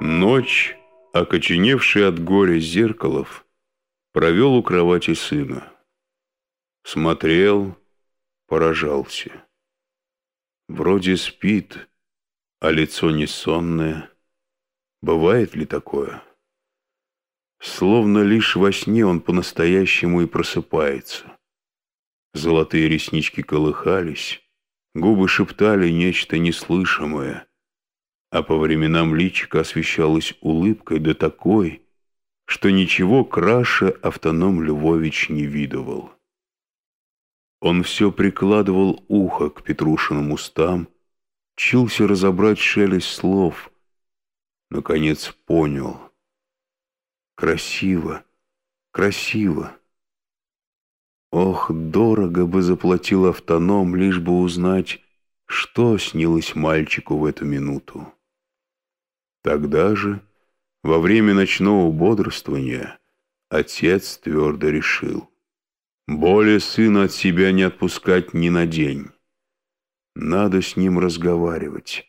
Ночь, окоченевший от горя зеркалов, провел у кровати сына. Смотрел, поражался. Вроде спит, а лицо не сонное. Бывает ли такое? Словно лишь во сне он по-настоящему и просыпается. Золотые реснички колыхались, губы шептали нечто неслышимое, а по временам личико освещалось улыбкой до такой, что ничего краше автоном Львович не видывал. Он все прикладывал ухо к Петрушиным устам, чился разобрать шелест слов. Наконец понял. Красиво, красиво. Ох, дорого бы заплатил автоном, лишь бы узнать, что снилось мальчику в эту минуту. Тогда же, во время ночного бодрствования, отец твердо решил. Более сына от себя не отпускать ни на день. Надо с ним разговаривать,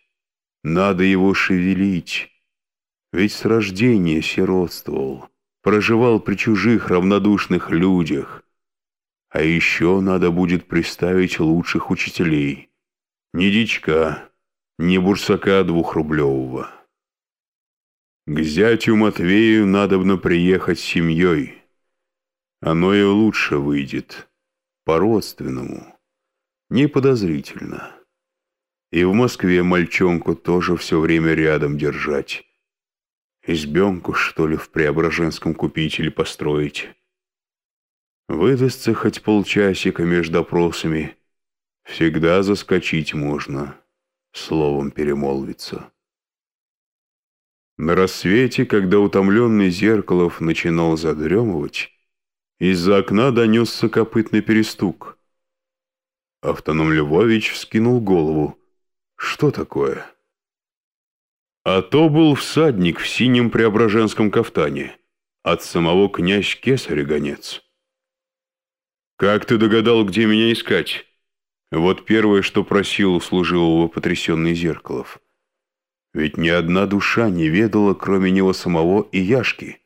надо его шевелить. Ведь с рождения сиротствовал, проживал при чужих равнодушных людях. А еще надо будет приставить лучших учителей. Ни дичка, ни бурсака двухрублевого. К зятю Матвею надобно приехать с семьей. Оно и лучше выйдет, по-родственному, не подозрительно. И в Москве мальчонку тоже все время рядом держать. Избенку, что ли, в Преображенском купить или построить. Выдастся хоть полчасика между допросами. Всегда заскочить можно, словом перемолвиться. На рассвете, когда утомленный Зеркалов начинал задремывать, из-за окна донесся копытный перестук. Автоном Львович вскинул голову. Что такое? А то был всадник в синем преображенском кафтане. От самого князь Кесаря гонец. «Как ты догадал, где меня искать?» Вот первое, что просил у служилого потрясенный Зеркалов. Ведь ни одна душа не ведала, кроме него самого и Яшки.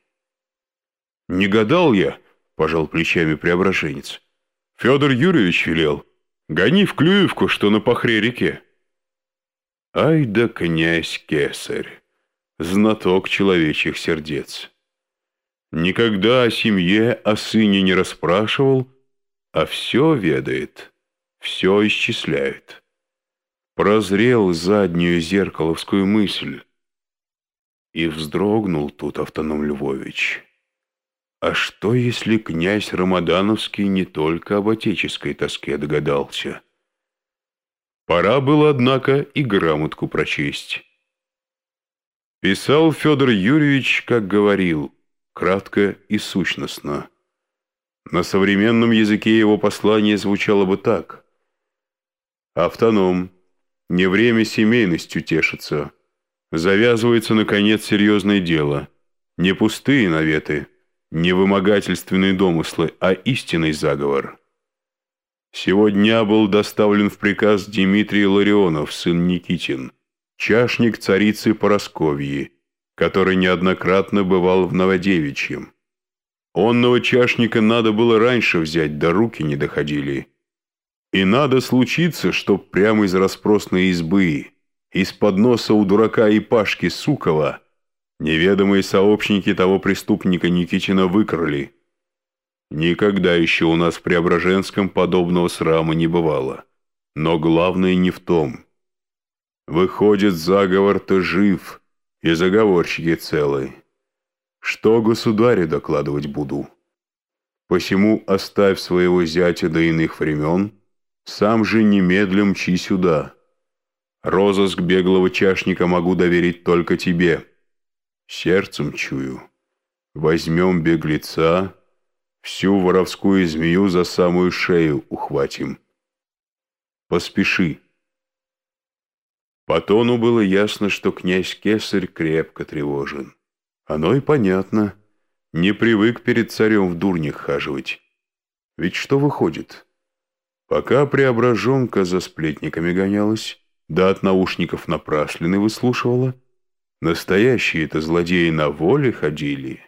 «Не гадал я», — пожал плечами преображенец. «Федор Юрьевич велел. Гони в Клюевку, что на Пахре-реке». Ай да князь Кесарь, знаток человечьих сердец. Никогда о семье, о сыне не расспрашивал, а все ведает, все исчисляет. Прозрел заднюю зеркаловскую мысль и вздрогнул тут автоном Львович. А что, если князь Рамадановский не только об отеческой тоске догадался? Пора было, однако, и грамотку прочесть. Писал Федор Юрьевич, как говорил, кратко и сущностно. На современном языке его послание звучало бы так. «Автоном, не время семейностью тешится. Завязывается, наконец, серьезное дело. Не пустые наветы, не вымогательственные домыслы, а истинный заговор». Сегодня был доставлен в приказ Дмитрий Ларионов, сын Никитин, чашник царицы Поросковьи, который неоднократно бывал в Новодевичьем. Онного чашника надо было раньше взять, да руки не доходили. И надо случиться, чтоб прямо из распросной избы, из-под носа у дурака и Пашки Сукова, неведомые сообщники того преступника Никитина выкрали – Никогда еще у нас в Преображенском подобного срама не бывало. Но главное не в том. Выходит, заговор-то жив, и заговорщики целы. Что государю докладывать буду? Посему оставь своего зятя до иных времен, сам же немедленно мчи сюда. Розыск беглого чашника могу доверить только тебе. Сердцем чую. Возьмем беглеца, Всю воровскую змею за самую шею ухватим. Поспеши. По тону было ясно, что князь Кесарь крепко тревожен. Оно и понятно. Не привык перед царем в дурнях хаживать. Ведь что выходит? Пока преображенка за сплетниками гонялась, да от наушников напраслины выслушивала, Настоящие-то злодеи на воле ходили.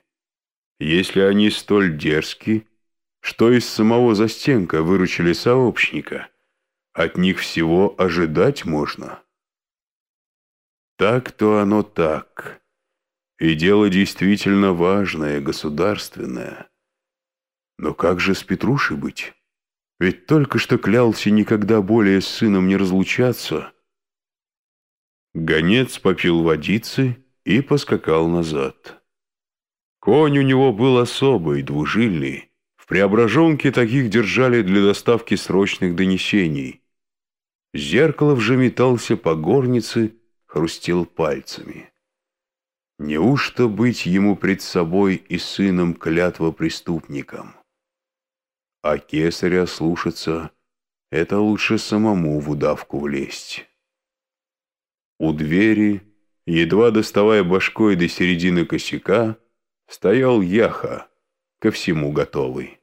Если они столь дерзки, что из самого застенка выручили сообщника, от них всего ожидать можно. Так-то оно так. И дело действительно важное, государственное. Но как же с Петрушей быть? Ведь только что клялся никогда более с сыном не разлучаться. Гонец попил водицы и поскакал назад. Конь у него был особый, двужильный. В Преображенке таких держали для доставки срочных донесений. Зеркалов же метался по горнице, хрустел пальцами. Неужто быть ему пред собой и сыном клятва преступником? А кесаря слушаться — это лучше самому в удавку влезть. У двери, едва доставая башкой до середины косяка, стоял Яха, ко всему готовый.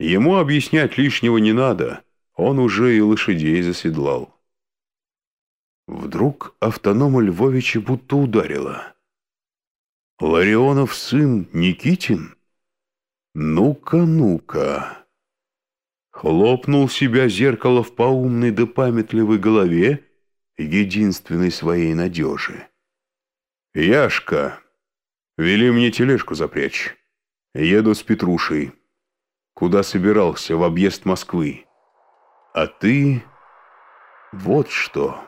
Ему объяснять лишнего не надо, он уже и лошадей заседлал. Вдруг автонома Львовича будто ударило. Ларионов сын Никитин? Ну-ка, ну-ка. Хлопнул себя зеркало в поумной да памятливой голове единственной своей надежи. «Яшка, вели мне тележку запрячь. Еду с Петрушей. Куда собирался, в объезд Москвы. А ты... вот что...»